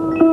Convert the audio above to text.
खोई